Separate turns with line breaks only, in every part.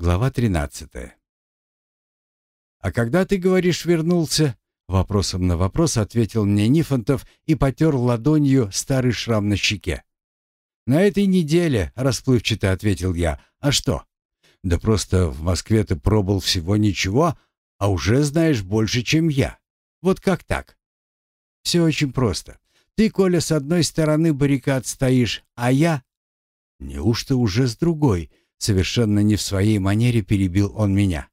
Глава 13. «А когда, ты говоришь, вернулся?» Вопросом на вопрос ответил мне Нифонтов и потер ладонью старый шрам на щеке. «На этой неделе», — расплывчато ответил я. «А что?» «Да просто в Москве ты пробыл всего ничего, а уже знаешь больше, чем я. Вот как так?» «Все очень просто. Ты, Коля, с одной стороны баррикад стоишь, а я...» «Неужто уже с другой?» Совершенно не в своей манере перебил он меня.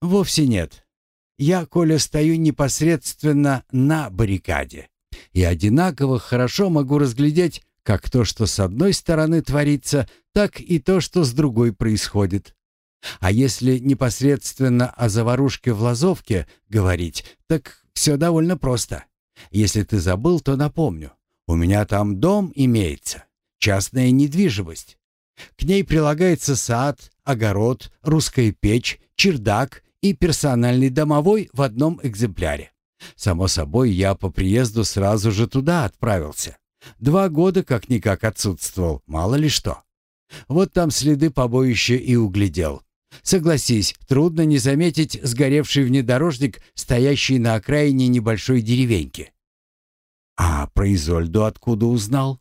«Вовсе нет. Я, Коля, стою непосредственно на баррикаде и одинаково хорошо могу разглядеть как то, что с одной стороны творится, так и то, что с другой происходит. А если непосредственно о заварушке в Лазовке говорить, так все довольно просто. Если ты забыл, то напомню. У меня там дом имеется, частная недвижимость. К ней прилагается сад, огород, русская печь, чердак и персональный домовой в одном экземпляре. Само собой, я по приезду сразу же туда отправился. Два года как-никак отсутствовал, мало ли что. Вот там следы побоища и углядел. Согласись, трудно не заметить сгоревший внедорожник, стоящий на окраине небольшой деревеньки. А про Изольду откуда узнал?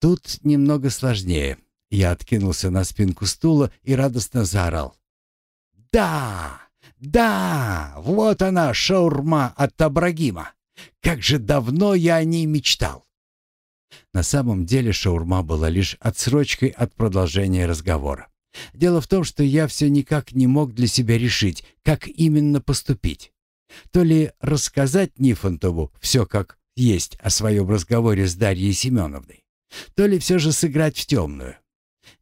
Тут немного сложнее. Я откинулся на спинку стула и радостно заорал. «Да! Да! Вот она, шаурма от Табрагима! Как же давно я о ней мечтал!» На самом деле шаурма была лишь отсрочкой от продолжения разговора. Дело в том, что я все никак не мог для себя решить, как именно поступить. То ли рассказать Нифонтову все как есть о своем разговоре с Дарьей Семеновной, то ли все же сыграть в темную.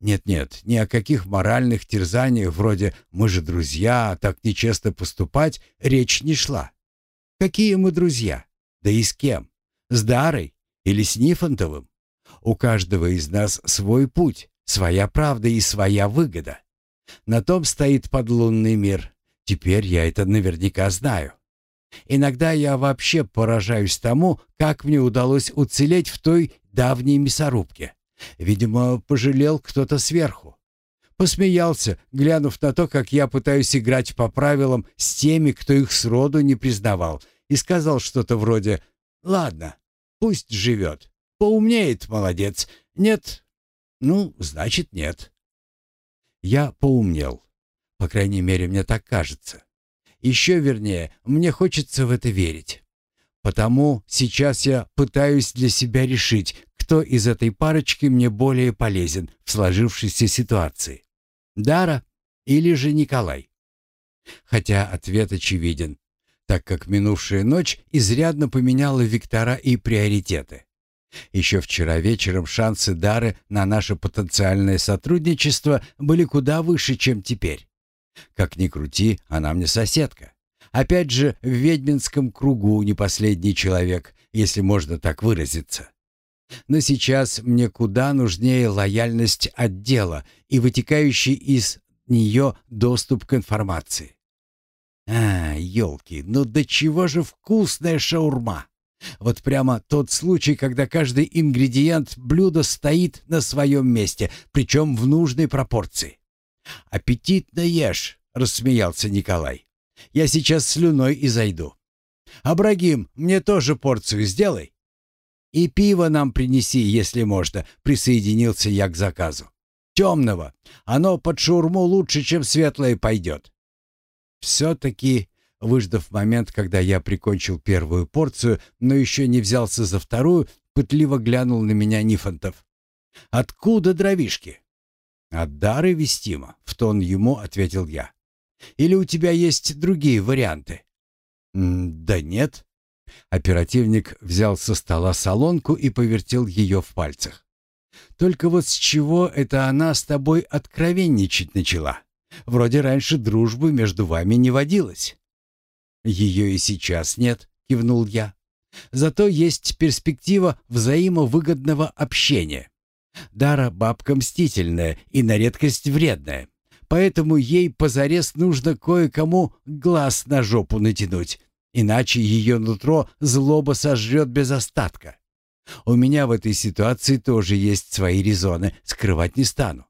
Нет-нет, ни о каких моральных терзаниях вроде «мы же друзья, так нечестно поступать» речь не шла. Какие мы друзья? Да и с кем? С Дарой или с Нифонтовым? У каждого из нас свой путь, своя правда и своя выгода. На том стоит подлунный мир. Теперь я это наверняка знаю. Иногда я вообще поражаюсь тому, как мне удалось уцелеть в той давней мясорубке. Видимо, пожалел кто-то сверху. Посмеялся, глянув на то, как я пытаюсь играть по правилам с теми, кто их сроду не признавал, и сказал что-то вроде «Ладно, пусть живет. Поумнеет, молодец. Нет? Ну, значит, нет». Я поумнел. По крайней мере, мне так кажется. Еще вернее, мне хочется в это верить. Потому сейчас я пытаюсь для себя решить, кто из этой парочки мне более полезен в сложившейся ситуации. Дара или же Николай? Хотя ответ очевиден, так как минувшая ночь изрядно поменяла вектора и приоритеты. Еще вчера вечером шансы Дары на наше потенциальное сотрудничество были куда выше, чем теперь. Как ни крути, она мне соседка. Опять же, в ведьминском кругу не последний человек, если можно так выразиться. Но сейчас мне куда нужнее лояльность отдела и вытекающий из нее доступ к информации. А, елки, ну до чего же вкусная шаурма! Вот прямо тот случай, когда каждый ингредиент блюда стоит на своем месте, причем в нужной пропорции. «Аппетитно ешь», — рассмеялся Николай. «Я сейчас слюной и зайду. Абрагим, мне тоже порцию сделай». «И пиво нам принеси, если можно», — присоединился я к заказу. «Темного. Оно под шаурму лучше, чем светлое пойдет». Все-таки, выждав момент, когда я прикончил первую порцию, но еще не взялся за вторую, пытливо глянул на меня Нифонтов. «Откуда дровишки?» «От дары вестимо», — в тон ему ответил я. «Или у тебя есть другие варианты?» «Да нет», Оперативник взял со стола солонку и повертел ее в пальцах. «Только вот с чего это она с тобой откровенничать начала? Вроде раньше дружбы между вами не водилось». «Ее и сейчас нет», — кивнул я. «Зато есть перспектива взаимовыгодного общения. Дара бабка мстительная и на редкость вредная, поэтому ей позарез нужно кое-кому глаз на жопу натянуть, Иначе ее нутро злоба сожрет без остатка. У меня в этой ситуации тоже есть свои резоны, скрывать не стану.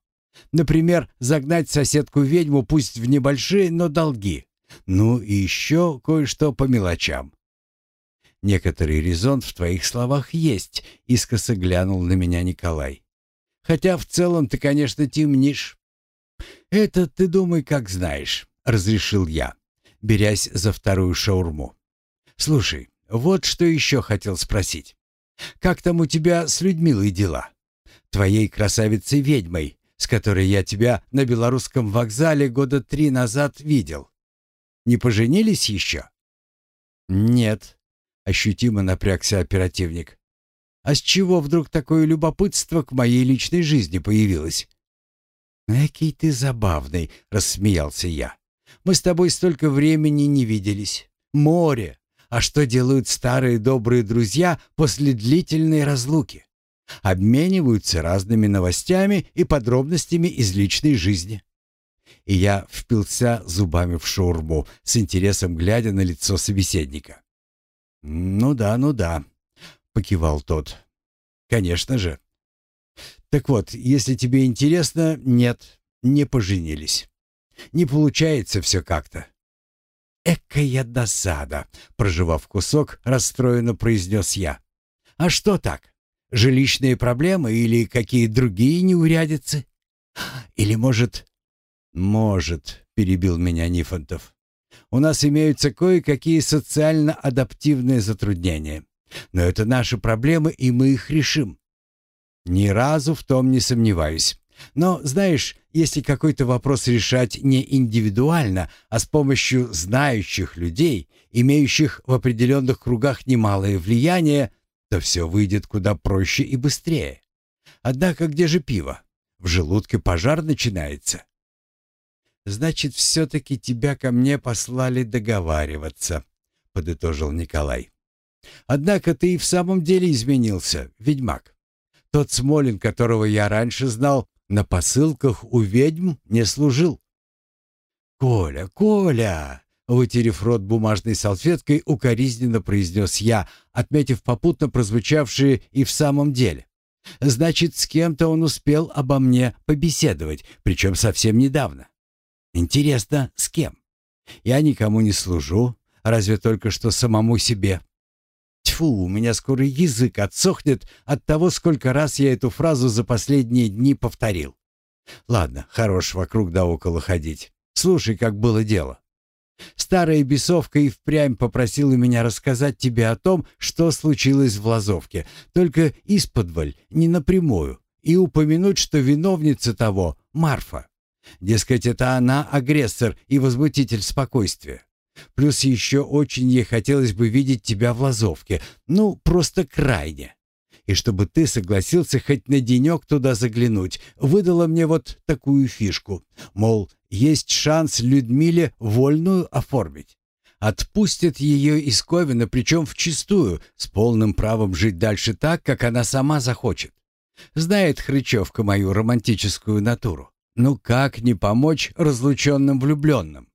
Например, загнать соседку-ведьму пусть в небольшие, но долги. Ну и еще кое-что по мелочам. Некоторый резон в твоих словах есть, искоса глянул на меня Николай. Хотя в целом ты, конечно, темнишь. Это ты думай, как знаешь, разрешил я, берясь за вторую шаурму. Слушай, вот что еще хотел спросить. Как там у тебя с Людмилой дела? Твоей красавицей-ведьмой, с которой я тебя на белорусском вокзале года три назад видел. Не поженились еще?» «Нет», — ощутимо напрягся оперативник. «А с чего вдруг такое любопытство к моей личной жизни появилось?» «Экий ты забавный», — рассмеялся я. «Мы с тобой столько времени не виделись. Море. А что делают старые добрые друзья после длительной разлуки? Обмениваются разными новостями и подробностями из личной жизни и я впился зубами в шаурму, с интересом глядя на лицо собеседника. «Ну да, ну да», — покивал тот. «Конечно же». «Так вот, если тебе интересно, нет, не поженились. Не получается все как-то». «Экая досада», — проживав кусок, расстроенно произнес я. «А что так? Жилищные проблемы или какие другие неурядицы? Или, может, «Может», — перебил меня Нифонтов. «У нас имеются кое-какие социально адаптивные затруднения. Но это наши проблемы, и мы их решим». «Ни разу в том не сомневаюсь. Но, знаешь, если какой-то вопрос решать не индивидуально, а с помощью знающих людей, имеющих в определенных кругах немалое влияние, то все выйдет куда проще и быстрее. Однако где же пиво? В желудке пожар начинается. «Значит, все-таки тебя ко мне послали договариваться», — подытожил Николай. «Однако ты и в самом деле изменился, ведьмак. Тот Смолин, которого я раньше знал, на посылках у ведьм не служил». «Коля, Коля!» — вытерев рот бумажной салфеткой, укоризненно произнес я, отметив попутно прозвучавшие и в самом деле. «Значит, с кем-то он успел обо мне побеседовать, причем совсем недавно. Интересно, с кем? Я никому не служу, разве только что самому себе. Тьфу, у меня скоро язык отсохнет от того, сколько раз я эту фразу за последние дни повторил. Ладно, хорош вокруг да около ходить. Слушай, как было дело. Старая бесовка и впрямь попросила меня рассказать тебе о том, что случилось в Лазовке, только исподволь, не напрямую, и упомянуть, что виновница того — Марфа. Дескать, это она агрессор и возмутитель спокойствия. Плюс еще очень ей хотелось бы видеть тебя в Лазовке. Ну, просто крайне. И чтобы ты согласился хоть на денек туда заглянуть, выдала мне вот такую фишку. Мол, есть шанс Людмиле вольную оформить. Отпустят ее из Ковина, причем вчистую, с полным правом жить дальше так, как она сама захочет. Знает Хрычевка мою романтическую натуру. Ну как не помочь разлученным влюбленным?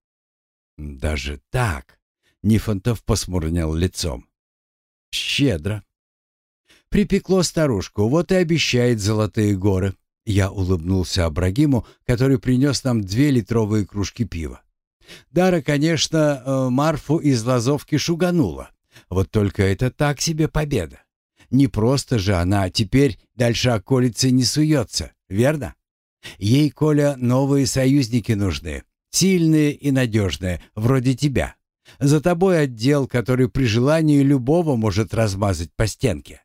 Даже так? Нифонтов посмурнел лицом. Щедро. Припекло старушку, вот и обещает золотые горы. Я улыбнулся Абрагиму, который принес нам две литровые кружки пива. Дара, конечно, э, Марфу из Лазовки шуганула. Вот только это так себе победа. Не просто же она теперь дальше околицы не суется, верно? Ей, Коля, новые союзники нужны. Сильные и надежные, вроде тебя. За тобой отдел, который при желании любого может размазать по стенке.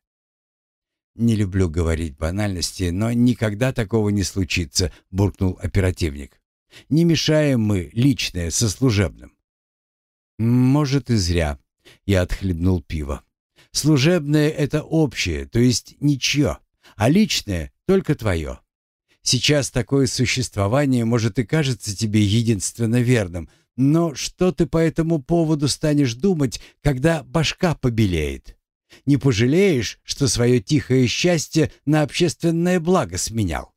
«Не люблю говорить банальности, но никогда такого не случится», — буркнул оперативник. «Не мешаем мы личное со служебным». «Может, и зря», — я отхлебнул пиво. «Служебное — это общее, то есть ничье, а личное — только твое. Сейчас такое существование может и кажется тебе единственно верным, но что ты по этому поводу станешь думать, когда башка побелеет? Не пожалеешь, что свое тихое счастье на общественное благо сменял?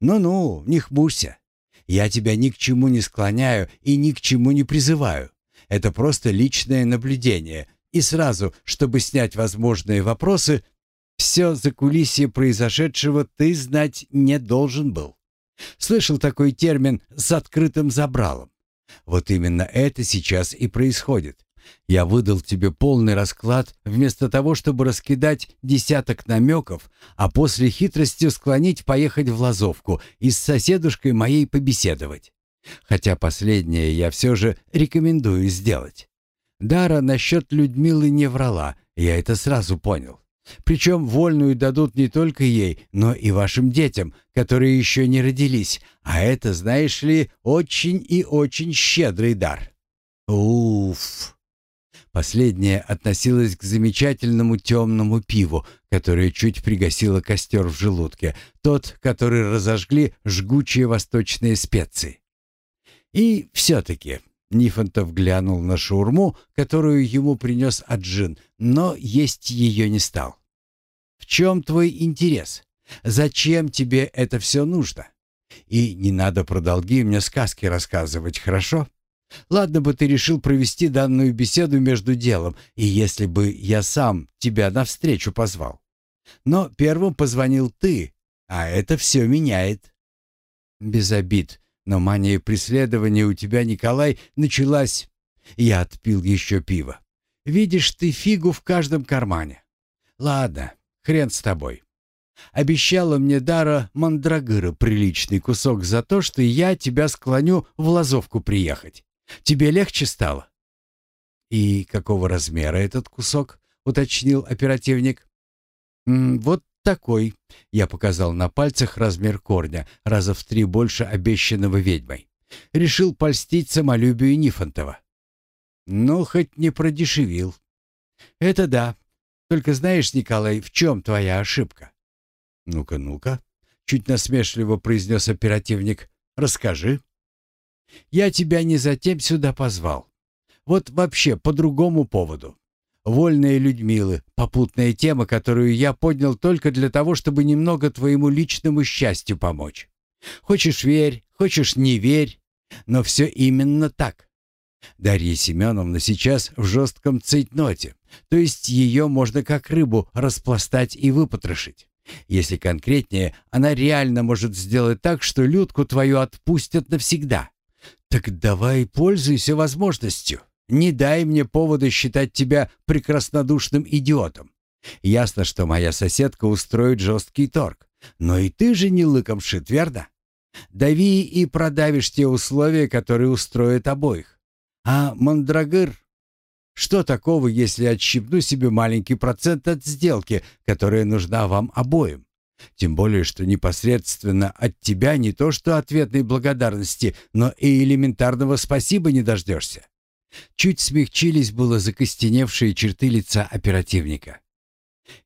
Ну-ну, не хмурься. Я тебя ни к чему не склоняю и ни к чему не призываю. Это просто личное наблюдение. И сразу, чтобы снять возможные вопросы, все закулисье произошедшего ты знать не должен был. Слышал такой термин «с открытым забралом». Вот именно это сейчас и происходит. Я выдал тебе полный расклад вместо того, чтобы раскидать десяток намеков, а после хитростью склонить поехать в Лазовку и с соседушкой моей побеседовать. Хотя последнее я все же рекомендую сделать. Дара насчет Людмилы не врала, я это сразу понял. Причем вольную дадут не только ей, но и вашим детям, которые еще не родились, а это, знаешь ли, очень и очень щедрый дар. Уф! Последнее относилось к замечательному темному пиву, которое чуть пригасило костер в желудке, тот, который разожгли жгучие восточные специи. И все-таки Нифонтов глянул на шаурму, которую ему принес Аджин, но есть ее не стал. «В чем твой интерес? Зачем тебе это все нужно? И не надо про долги мне сказки рассказывать, хорошо? Ладно бы ты решил провести данную беседу между делом, и если бы я сам тебя навстречу позвал. Но первым позвонил ты, а это все меняет». «Без обид», но мания преследования у тебя, Николай, началась. Я отпил еще пиво. Видишь ты фигу в каждом кармане. Ладно, хрен с тобой. Обещала мне Дара Мандрагыра приличный кусок за то, что я тебя склоню в Лазовку приехать. Тебе легче стало? И какого размера этот кусок? уточнил оперативник. «Вот такой», — я показал на пальцах размер корня, раза в три больше обещанного ведьмой. Решил польстить самолюбию Нифонтова. Ну, хоть не продешевил. Это да. Только знаешь, Николай, в чем твоя ошибка? Ну-ка, ну-ка, чуть насмешливо произнес оперативник. Расскажи. Я тебя не затем сюда позвал. Вот вообще по другому поводу. Вольные Людмилы, попутная тема, которую я поднял только для того, чтобы немного твоему личному счастью помочь. Хочешь верь, хочешь не верь, но все именно так. Дарья Семеновна сейчас в жестком цейтноте, то есть ее можно как рыбу распластать и выпотрошить. Если конкретнее, она реально может сделать так, что Людку твою отпустят навсегда. Так давай пользуйся возможностью. Не дай мне повода считать тебя прекраснодушным идиотом. Ясно, что моя соседка устроит жесткий торг. Но и ты же не лыком шит, верно? Дави и продавишь те условия, которые устроят обоих. А мандрагыр? Что такого, если отщипну себе маленький процент от сделки, которая нужна вам обоим? Тем более, что непосредственно от тебя не то что ответной благодарности, но и элементарного спасибо не дождешься. Чуть смягчились было закостеневшие черты лица оперативника.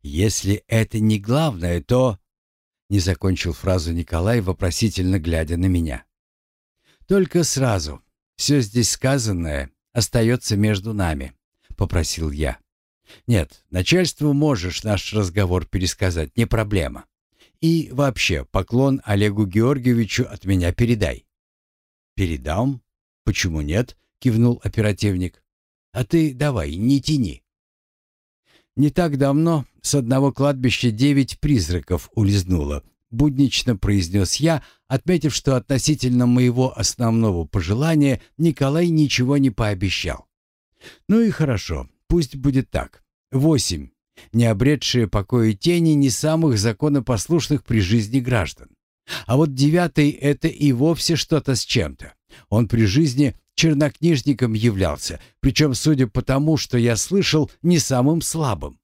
«Если это не главное, то...» Не закончил фразу Николай, вопросительно глядя на меня. «Только сразу. Все здесь сказанное остается между нами», — попросил я. «Нет, начальству можешь наш разговор пересказать, не проблема. И вообще, поклон Олегу Георгиевичу от меня передай». «Передам? Почему нет?» кивнул оперативник. А ты давай, не тяни. Не так давно с одного кладбища девять призраков улизнуло, буднично произнес я, отметив, что относительно моего основного пожелания Николай ничего не пообещал. Ну и хорошо, пусть будет так. Восемь. Не обретшие покоя тени не самых законопослушных при жизни граждан. А вот девятый — это и вовсе что-то с чем-то. Он при жизни чернокнижником являлся, причем, судя по тому, что я слышал, не самым слабым.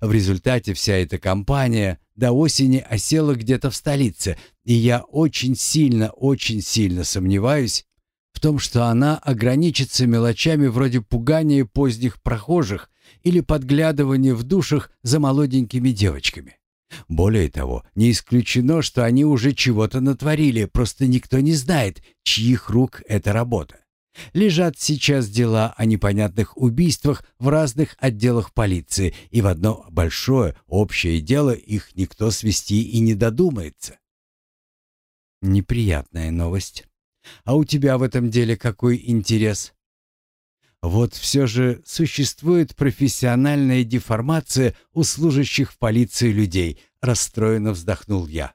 В результате вся эта компания до осени осела где-то в столице, и я очень сильно, очень сильно сомневаюсь в том, что она ограничится мелочами вроде пугания поздних прохожих или подглядывания в душах за молоденькими девочками. Более того, не исключено, что они уже чего-то натворили, просто никто не знает, чьих рук эта работа. Лежат сейчас дела о непонятных убийствах в разных отделах полиции, и в одно большое общее дело их никто свести и не додумается. Неприятная новость. А у тебя в этом деле какой интерес? Вот все же существует профессиональная деформация у служащих в полиции людей, расстроенно вздохнул я.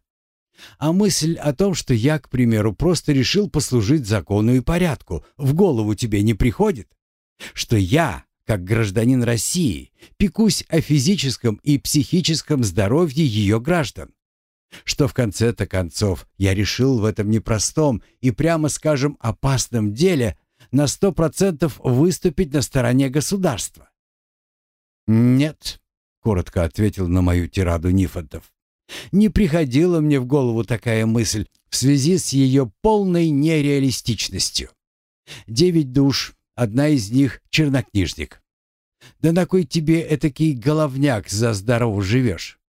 А мысль о том, что я, к примеру, просто решил послужить закону и порядку, в голову тебе не приходит? Что я, как гражданин России, пекусь о физическом и психическом здоровье ее граждан? Что в конце-то концов я решил в этом непростом и, прямо скажем, опасном деле на сто процентов выступить на стороне государства? «Нет», — коротко ответил на мою тираду Нифонтов. Не приходила мне в голову такая мысль в связи с ее полной нереалистичностью. Девять душ, одна из них — чернокнижник. Да на кой тебе этакий головняк за здорово живешь?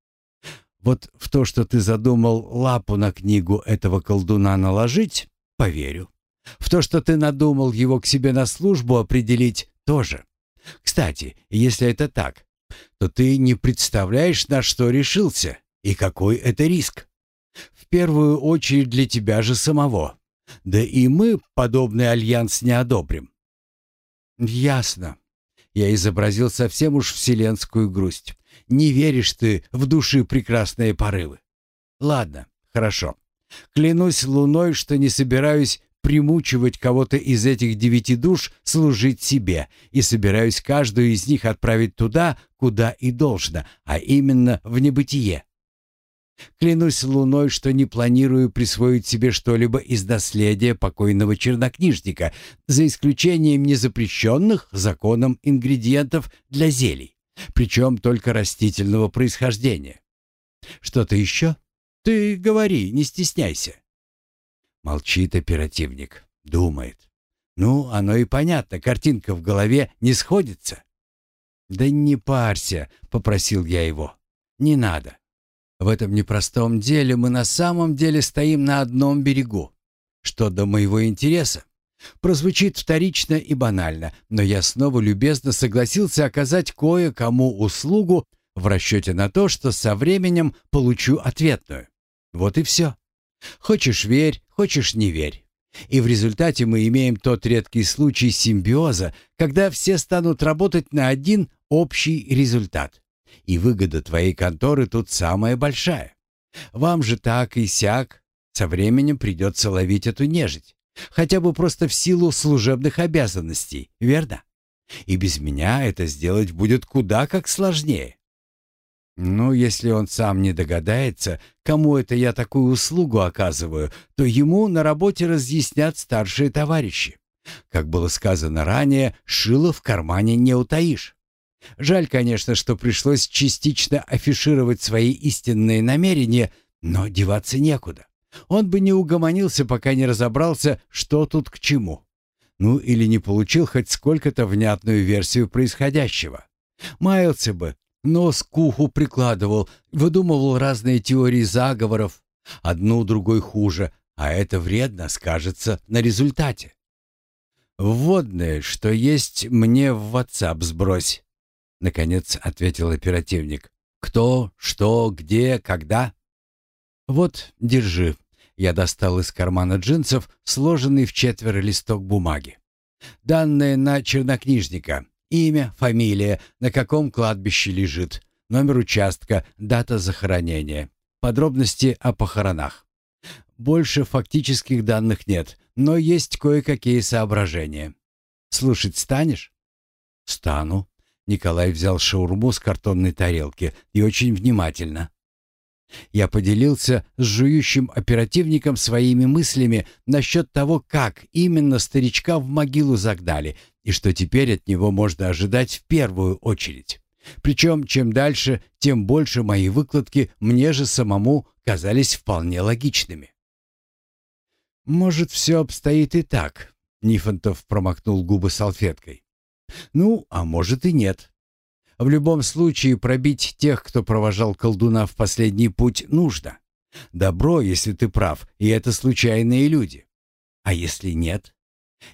Вот в то, что ты задумал лапу на книгу этого колдуна наложить, поверю. В то, что ты надумал его к себе на службу определить, тоже. Кстати, если это так, то ты не представляешь, на что решился. И какой это риск? В первую очередь для тебя же самого. Да и мы подобный альянс не одобрим. Ясно. Я изобразил совсем уж вселенскую грусть. Не веришь ты в души прекрасные порывы. Ладно, хорошо. Клянусь луной, что не собираюсь примучивать кого-то из этих девяти душ служить себе и собираюсь каждую из них отправить туда, куда и должно, а именно в небытие. Клянусь луной, что не планирую присвоить себе что-либо из наследия покойного чернокнижника, за исключением незапрещенных законом ингредиентов для зелий, причем только растительного происхождения. Что-то еще? Ты говори, не стесняйся. Молчит оперативник, думает. Ну, оно и понятно, картинка в голове не сходится. «Да не парься», — попросил я его. «Не надо. В этом непростом деле мы на самом деле стоим на одном берегу. Что до моего интереса? Прозвучит вторично и банально, но я снова любезно согласился оказать кое-кому услугу в расчете на то, что со временем получу ответную. Вот и все. Хочешь верь, хочешь не верь. И в результате мы имеем тот редкий случай симбиоза, когда все станут работать на один общий результат. И выгода твоей конторы тут самая большая. Вам же так и сяк со временем придется ловить эту нежить. Хотя бы просто в силу служебных обязанностей, верно? И без меня это сделать будет куда как сложнее. Ну, если он сам не догадается, кому это я такую услугу оказываю, то ему на работе разъяснят старшие товарищи. Как было сказано ранее, шило в кармане не утаишь. Жаль, конечно, что пришлось частично афишировать свои истинные намерения, но деваться некуда. Он бы не угомонился, пока не разобрался, что тут к чему. Ну или не получил хоть сколько-то внятную версию происходящего. Маялся бы, нос к уху прикладывал, выдумывал разные теории заговоров, одну другой хуже, а это вредно скажется на результате. «Вводное, что есть, мне в WhatsApp сбрось», Наконец ответил оперативник. «Кто, что, где, когда?» «Вот, держи». Я достал из кармана джинсов сложенный в четверо листок бумаги. Данные на чернокнижника. Имя, фамилия, на каком кладбище лежит, номер участка, дата захоронения, подробности о похоронах. Больше фактических данных нет, но есть кое-какие соображения. Слушать станешь? Стану, Николай взял шаурму с картонной тарелки и очень внимательно. Я поделился с жующим оперативником своими мыслями насчет того, как именно старичка в могилу загнали и что теперь от него можно ожидать в первую очередь. Причем чем дальше, тем больше мои выкладки мне же самому казались вполне логичными. «Может, все обстоит и так», — Нифонтов промокнул губы салфеткой. Ну, а может и нет. В любом случае пробить тех, кто провожал колдуна в последний путь, нужно. Добро, если ты прав, и это случайные люди. А если нет?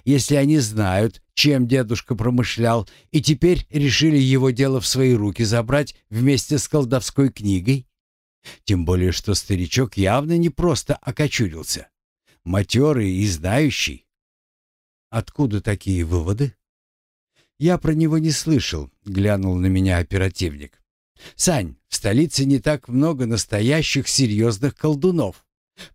Если они знают, чем дедушка промышлял, и теперь решили его дело в свои руки забрать вместе с колдовской книгой? Тем более, что старичок явно не просто окочурился. Матерый и знающий. Откуда такие выводы? «Я про него не слышал», — глянул на меня оперативник. «Сань, в столице не так много настоящих серьезных колдунов.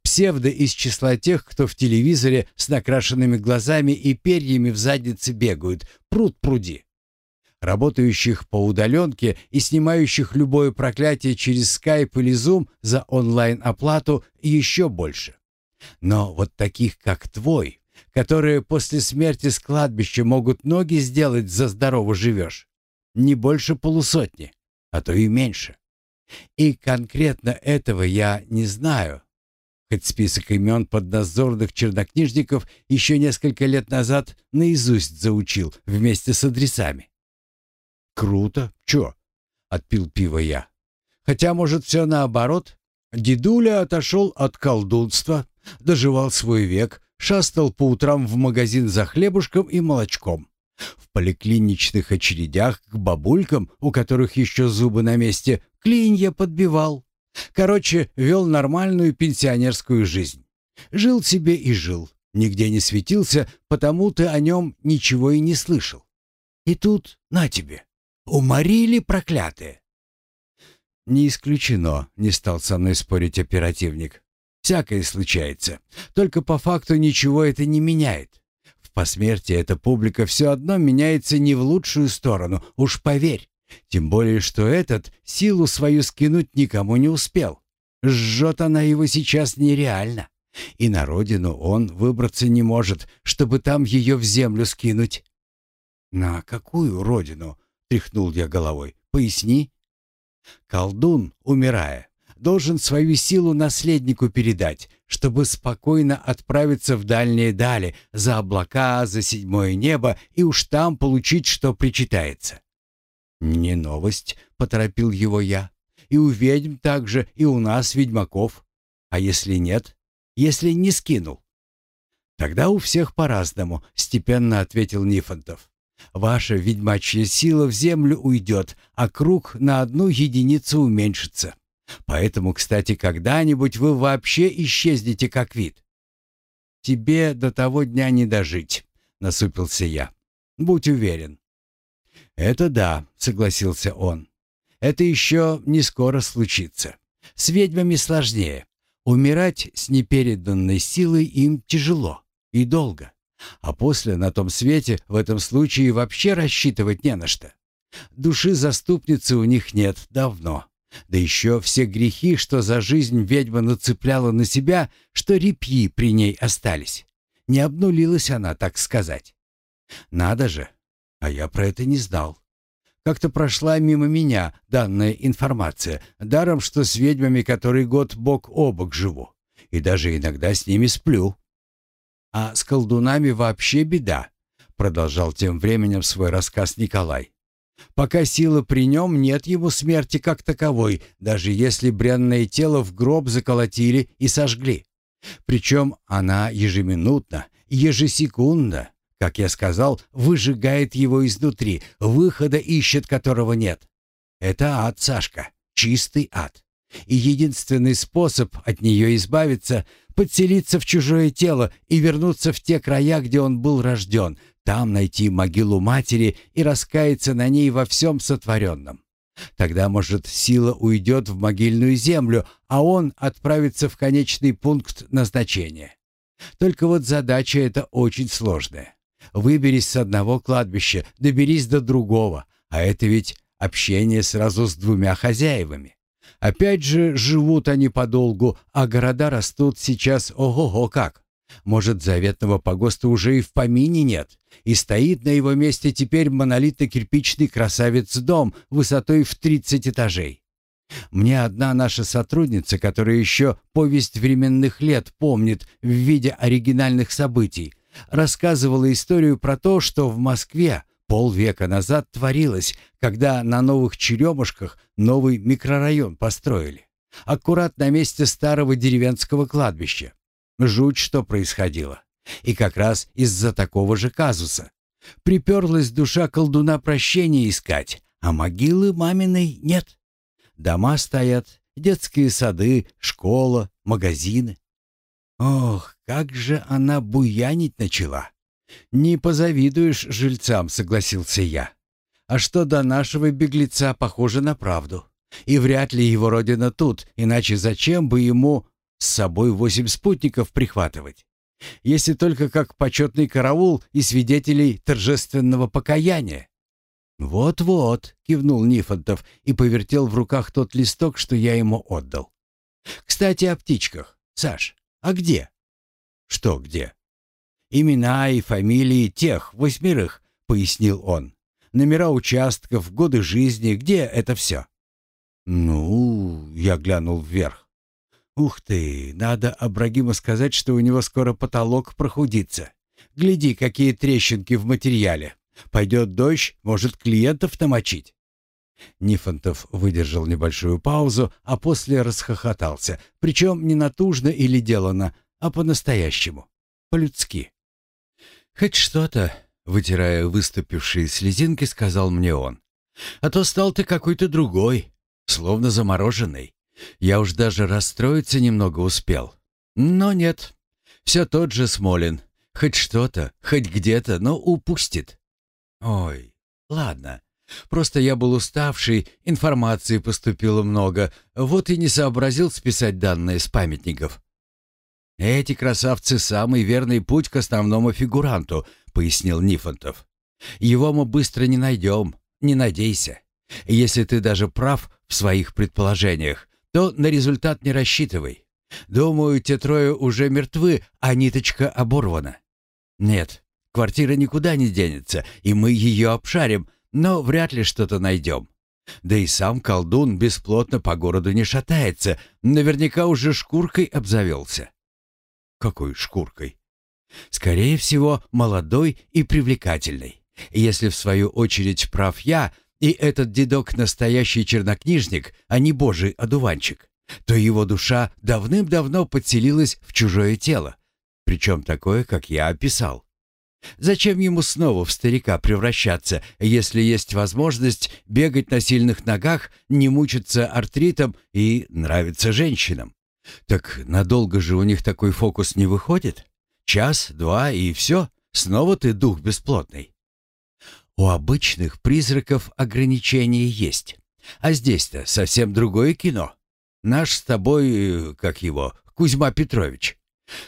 Псевдо из числа тех, кто в телевизоре с накрашенными глазами и перьями в заднице бегают, пруд пруди. Работающих по удаленке и снимающих любое проклятие через скайп или зум за онлайн-оплату еще больше. Но вот таких, как твой, которые после смерти с кладбища могут ноги сделать за здорово живешь, не больше полусотни, а то и меньше. И конкретно этого я не знаю, хоть список имен подназорных чернокнижников еще несколько лет назад наизусть заучил вместе с адресами. «Круто. Чё?» — отпил пиво я. «Хотя, может, все наоборот. Дедуля отошел от колдунства, доживал свой век, шастал по утрам в магазин за хлебушком и молочком. В поликлиничных очередях к бабулькам, у которых еще зубы на месте, клинья подбивал. Короче, вел нормальную пенсионерскую жизнь. Жил себе и жил, нигде не светился, потому ты о нем ничего и не слышал. И тут на тебе. Уморили проклятые. Не исключено, не стал со мной спорить оперативник. Всякое случается. Только по факту ничего это не меняет. В посмертии эта публика все одно меняется не в лучшую сторону, уж поверь. Тем более, что этот силу свою скинуть никому не успел. Жжет она его сейчас нереально. И на родину он выбраться не может, чтобы там ее в землю скинуть. «На какую родину?» — тряхнул я головой. «Поясни». Колдун, умирая, должен свою силу наследнику передать, чтобы спокойно отправиться в дальние дали, за облака, за седьмое небо и уж там получить, что причитается. «Не новость», — поторопил его я. «И у ведьм также, и у нас, ведьмаков. А если нет? Если не скинул?» «Тогда у всех по-разному», — степенно ответил Нифонтов. «Ваша ведьмачья сила в землю уйдет, а круг на одну единицу уменьшится. Поэтому, кстати, когда-нибудь вы вообще исчезнете как вид». «Тебе до того дня не дожить», — насупился я. «Будь уверен». «Это да», — согласился он. «Это еще не скоро случится. С ведьмами сложнее. Умирать с непереданной силой им тяжело и долго. А после на том свете в этом случае вообще рассчитывать не на что. Души заступницы у них нет давно. Да еще все грехи, что за жизнь ведьма нацепляла на себя, что репьи при ней остались. Не обнулилась она, так сказать. Надо же, а я про это не знал. Как-то прошла мимо меня данная информация, даром, что с ведьмами который год бок о бок живу, и даже иногда с ними сплю. А с колдунами вообще беда, продолжал тем временем свой рассказ Николай. Пока сила при нем, нет ему смерти как таковой, даже если бренное тело в гроб заколотили и сожгли. Причем она ежеминутно, ежесекундно как я сказал, выжигает его изнутри, выхода ищет которого нет. Это ад, Сашка, чистый ад. И единственный способ от нее избавиться — подселиться в чужое тело и вернуться в те края, где он был рожден, там найти могилу матери и раскаяться на ней во всем сотворенном. Тогда, может, сила уйдет в могильную землю, а он отправится в конечный пункт назначения. Только вот задача эта очень сложная. Выберись с одного кладбища, доберись до другого, а это ведь общение сразу с двумя хозяевами. Опять же, живут они подолгу, а города растут сейчас ого-го как. Может, заветного погоста уже и в помине нет, и стоит на его месте теперь монолитно-кирпичный красавец-дом высотой в 30 этажей. Мне одна наша сотрудница, которая еще повесть временных лет помнит в виде оригинальных событий, рассказывала историю про то, что в Москве полвека назад творилось, когда на новых черемушках новый микрорайон построили. Аккурат на месте старого деревенского кладбища. Жуть, что происходило. И как раз из-за такого же казуса. Приперлась душа колдуна прощения искать, а могилы маминой нет. Дома стоят, детские сады, школа, магазины. Ох, как же она буянить начала. Не позавидуешь жильцам, согласился я. А что до нашего беглеца, похоже на правду. И вряд ли его родина тут, иначе зачем бы ему с собой восемь спутников прихватывать. Если только как почетный караул и свидетелей торжественного покаяния. «Вот-вот», — кивнул Нифонтов и повертел в руках тот листок, что я ему отдал. «Кстати, о птичках. Саш, а где?» «Что где?» «Имена и фамилии тех восьмерых», — пояснил он. «Номера участков, годы жизни, где это все?» «Ну...» — я глянул вверх. «Ух ты, надо Абрагиму сказать, что у него скоро потолок прохудится. Гляди, какие трещинки в материале. Пойдет дождь, может клиентов намочить». Нифонтов выдержал небольшую паузу, а после расхохотался, причем не натужно или делано, а по-настоящему, по-людски. «Хоть что-то», — вытирая выступившие слезинки, сказал мне он. «А то стал ты какой-то другой, словно замороженный. Я уж даже расстроиться немного успел. Но нет, все тот же Смолин. Хоть что-то, хоть где-то, но упустит. Ой, ладно. Просто я был уставший, информации поступило много, вот и не сообразил списать данные с памятников. «Эти красавцы — самый верный путь к основному фигуранту», — пояснил Нифонтов. «Его мы быстро не найдем, не надейся. Если ты даже прав в своих предположениях, то на результат не рассчитывай. Думаю, те трое уже мертвы, а ниточка оборвана. Нет, квартира никуда не денется, и мы ее обшарим, но вряд ли что-то найдем. Да и сам колдун бесплотно по городу не шатается, наверняка уже шкуркой обзавелся. Какой шкуркой? Скорее всего, молодой и привлекательной. Если в свою очередь прав я, и этот дедок настоящий чернокнижник, а не божий одуванчик, то его душа давным-давно подселилась в чужое тело, причем такое, как я описал. Зачем ему снова в старика превращаться, если есть возможность бегать на сильных ногах, не мучиться артритом и нравиться женщинам? Так надолго же у них такой фокус не выходит? Час, два и все, снова ты дух бесплотный. У обычных призраков ограничения есть. А здесь-то совсем другое кино. Наш с тобой, как его, Кузьма Петрович.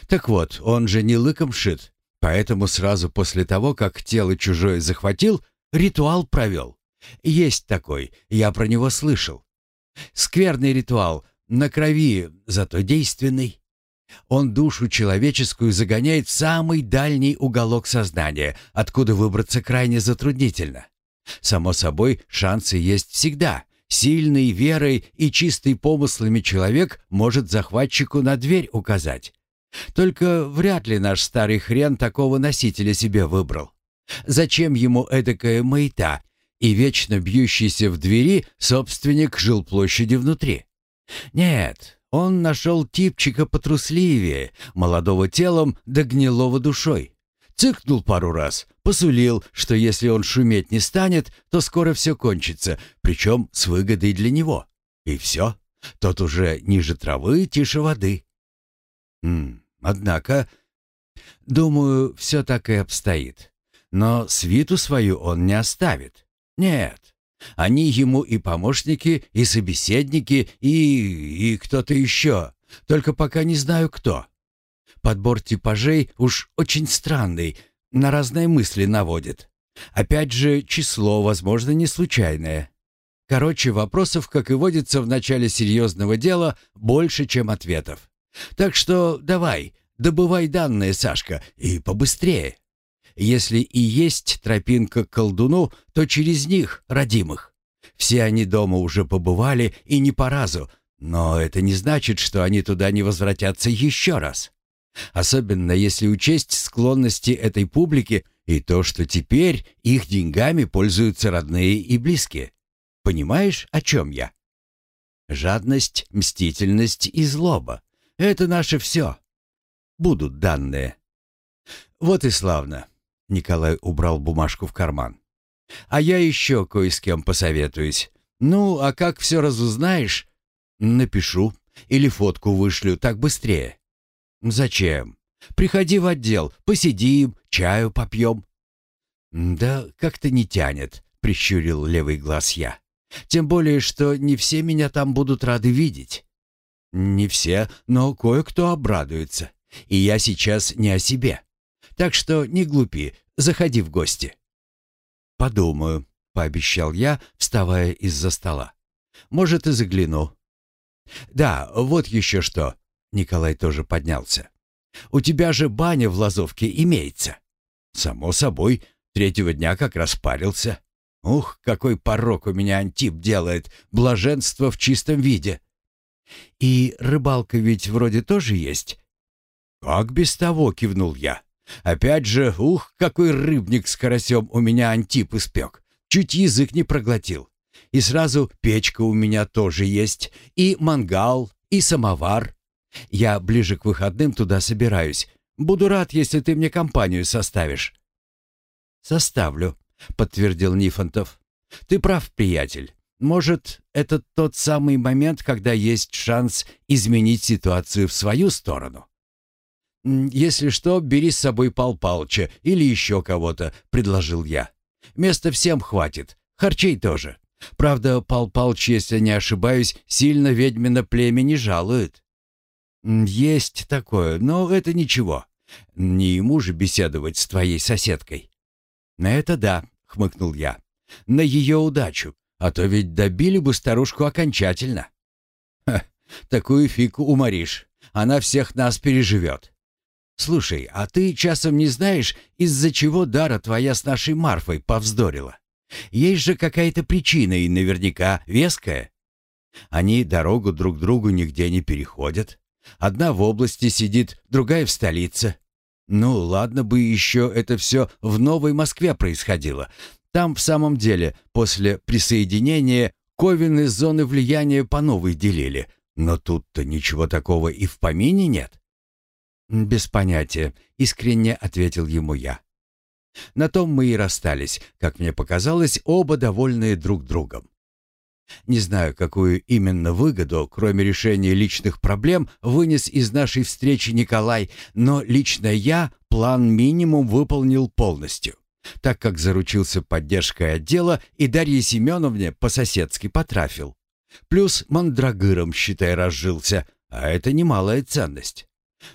Так вот, он же не лыком шит, поэтому сразу после того, как тело чужое захватил, ритуал провел. Есть такой, я про него слышал. Скверный ритуал, на крови, зато действенный. Он душу человеческую загоняет в самый дальний уголок сознания, откуда выбраться крайне затруднительно. Само собой, шансы есть всегда. Сильный верой и чистой помыслами человек может захватчику на дверь указать. Только вряд ли наш старый хрен такого носителя себе выбрал. Зачем ему эдакая маята и вечно бьющийся в двери собственник жилплощади внутри? Нет, он нашел типчика потрусливее, молодого телом да гнилого душой. Цыкнул пару раз, посулил, что если он шуметь не станет, то скоро все кончится, причем с выгодой для него. И все. Тот уже ниже травы, тише воды. М однако, думаю, все так и обстоит. Но свиту свою он не оставит. Нет, они ему и помощники, и собеседники, и... и кто-то еще. Только пока не знаю кто. Подбор типажей уж очень странный, на разные мысли наводит. Опять же, число, возможно, не случайное. Короче, вопросов, как и водится в начале серьезного дела, больше, чем ответов. Так что давай, добывай данные, Сашка, и побыстрее. Если и есть тропинка к колдуну, то через них, родимых. Все они дома уже побывали и не по разу, но это не значит, что они туда не возвратятся еще раз. Особенно если учесть склонности этой публики и то, что теперь их деньгами пользуются родные и близкие. Понимаешь, о чем я? Жадность, мстительность и злоба — это наше все. Будут данные. Вот и славно. Николай убрал бумажку в карман. «А я еще кое с кем посоветуюсь. Ну, а как все разузнаешь?» «Напишу. Или фотку вышлю, так быстрее». «Зачем? Приходи в отдел, посидим, чаю попьем». «Да как-то не тянет», — прищурил левый глаз я. «Тем более, что не все меня там будут рады видеть». Не все, но кое-кто обрадуется. И я сейчас не о себе. Так что не глупи, заходи в гости. Подумаю, пообещал я, вставая из-за стола. Может, и загляну. Да, вот еще что. Николай тоже поднялся. У тебя же баня в Лазовке имеется. Само собой, третьего дня как раз парился. Ух, какой порок у меня Антип делает, блаженство в чистом виде. И рыбалка ведь вроде тоже есть. Как без того, кивнул я. Опять же, ух, какой рыбник с карасем у меня Антип испек. Чуть язык не проглотил. И сразу печка у меня тоже есть, и мангал, и самовар. Я ближе к выходным туда собираюсь. Буду рад, если ты мне компанию составишь. Составлю, подтвердил Нифонтов. Ты прав, приятель. Может, это тот самый момент, когда есть шанс изменить ситуацию в свою сторону. «Если что, бери с собой Пал Палча или еще кого-то», — предложил я. «Места всем хватит. Харчей тоже. Правда, Пал Палч, если не ошибаюсь, сильно ведьмино племя не жалует». «Есть такое, но это ничего. Не ему же беседовать с твоей соседкой». «На это да», — хмыкнул я. «На ее удачу. А то ведь добили бы старушку окончательно. Ха, такую фику уморишь. Она всех нас переживет. Слушай, а ты часом не знаешь, из-за чего Дара твоя с нашей Марфой повздорила? Есть же какая-то причина и наверняка веская. Они дорогу друг другу нигде не переходят. Одна в области сидит, другая в столице. Ну, ладно бы еще это все в Новой Москве происходило, там в самом деле после присоединения ковины зоны влияния по новой делили, но тут-то ничего такого и в помине нет. «Без понятия», — искренне ответил ему я. На том мы и расстались, как мне показалось, оба довольные друг другом. Не знаю, какую именно выгоду, кроме решения личных проблем, вынес из нашей встречи Николай, но лично я план минимум выполнил полностью так как заручился поддержкой отдела и Дарье Семеновне по-соседски потрафил. Плюс мандрагыром, считай, разжился, а это немалая ценность.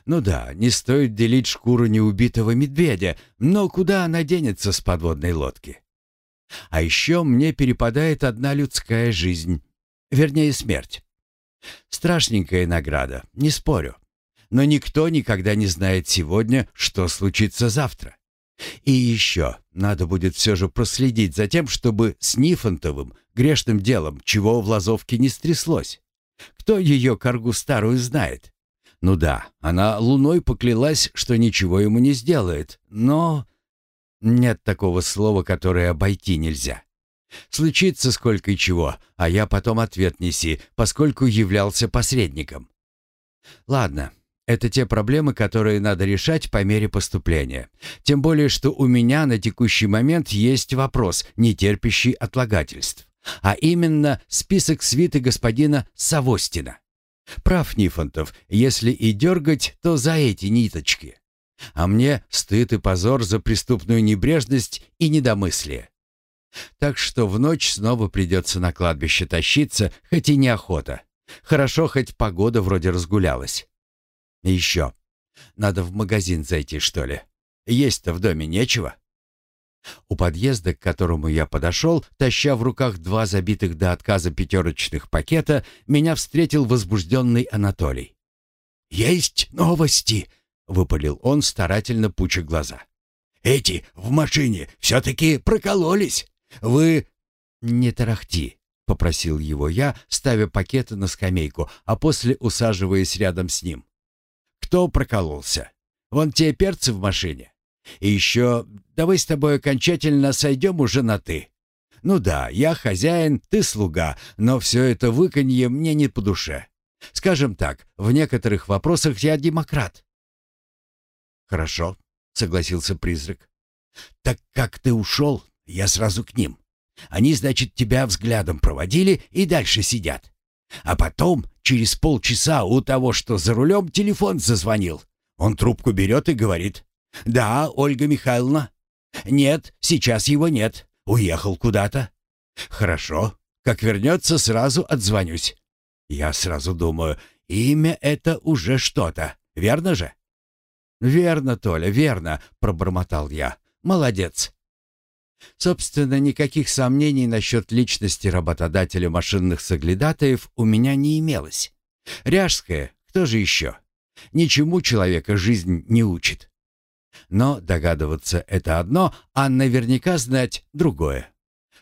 Ну да, не стоит делить шкуру неубитого медведя, но куда она денется с подводной лодки? А еще мне перепадает одна людская жизнь, вернее смерть. Страшненькая награда, не спорю. Но никто никогда не знает сегодня, что случится завтра. И еще надо будет все же проследить за тем, чтобы с Нифонтовым грешным делом чего в Лазовке не стряслось. Кто ее коргу старую знает? Ну да, она луной поклялась, что ничего ему не сделает, но... Нет такого слова, которое обойти нельзя. Случится сколько и чего, а я потом ответ неси, поскольку являлся посредником. Ладно, это те проблемы, которые надо решать по мере поступления. Тем более, что у меня на текущий момент есть вопрос, не терпящий отлагательств. А именно список свиты господина Савостина. Прав Нифонтов, если и дергать, то за эти ниточки. А мне стыд и позор за преступную небрежность и недомыслие. Так что в ночь снова придется на кладбище тащиться, хоть и неохота. Хорошо, хоть погода вроде разгулялась. И еще. Надо в магазин зайти, что ли. Есть-то в доме нечего. У подъезда, к которому я подошел, таща в руках два забитых до отказа пятерочных пакета, меня встретил возбужденный Анатолий. «Есть новости!» — выпалил он, старательно пуча глаза. «Эти в машине все-таки прокололись! Вы...» «Не тарахти!» — попросил его я, ставя пакеты на скамейку, а после усаживаясь рядом с ним. Кто прокололся? Вон те перцы в машине. И еще, давай с тобой окончательно сойдем уже на «ты». Ну да, я хозяин, ты слуга, но все это выканье мне не по душе. Скажем так, в некоторых вопросах я демократ. Хорошо, согласился призрак. Так как ты ушел, я сразу к ним. Они, значит, тебя взглядом проводили и дальше сидят. А потом, через полчаса у того, что за рулем, телефон зазвонил. Он трубку берет и говорит. «Да, Ольга Михайловна». «Нет, сейчас его нет. Уехал куда-то». «Хорошо. Как вернется, сразу отзвонюсь». Я сразу думаю, Имя это уже что-то, верно же? Верно, Толя, верно, пробормотал я. Молодец. Собственно, никаких сомнений насчет личности работодателя машинных соглядатаев у меня не имелось. Ряжская, кто же еще? Ничему человека жизнь не учит. Но догадываться — это одно, а наверняка знать — другое.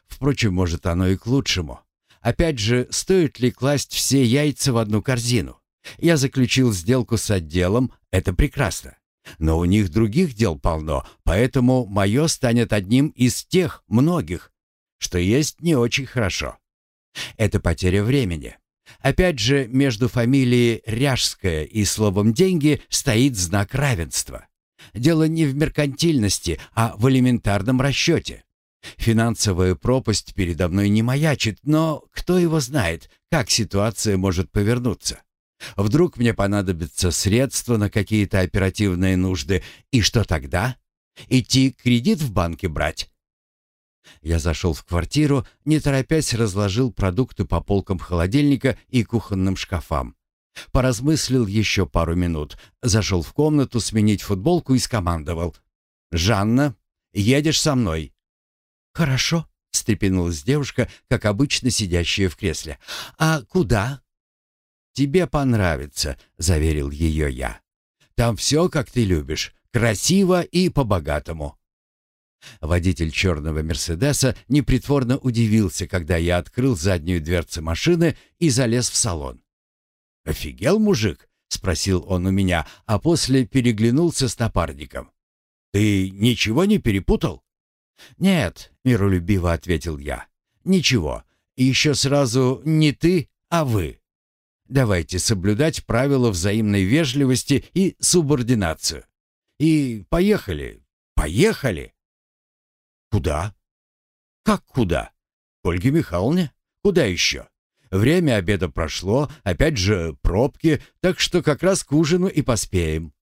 Впрочем, может, оно и к лучшему. Опять же, стоит ли класть все яйца в одну корзину? Я заключил сделку с отделом, это прекрасно. Но у них других дел полно, поэтому мое станет одним из тех многих, что есть не очень хорошо. Это потеря времени. Опять же, между фамилией Ряжская и словом «деньги» стоит знак равенства. Дело не в меркантильности, а в элементарном расчете. Финансовая пропасть передо мной не маячит, но кто его знает, как ситуация может повернуться. Вдруг мне понадобятся средства на какие-то оперативные нужды, и что тогда? Идти кредит в банке брать? Я зашел в квартиру, не торопясь разложил продукты по полкам холодильника и кухонным шкафам. Поразмыслил еще пару минут, зашел в комнату сменить футболку и скомандовал. «Жанна, едешь со мной?» «Хорошо», — встрепенулась девушка, как обычно сидящая в кресле. «А куда?» «Тебе понравится», — заверил ее я. «Там все, как ты любишь, красиво и по-богатому». Водитель черного «Мерседеса» непритворно удивился, когда я открыл заднюю дверцу машины и залез в салон. «Офигел, мужик?» — спросил он у меня, а после переглянулся с напарником. «Ты ничего не перепутал?» «Нет», — миролюбиво ответил я. «Ничего. Еще сразу не ты, а вы. Давайте соблюдать правила взаимной вежливости и субординацию. И поехали, поехали!» «Куда?» «Как куда?» «К Ольге? Куда еще?» Время обеда прошло, опять же пробки, так что как раз к ужину и поспеем.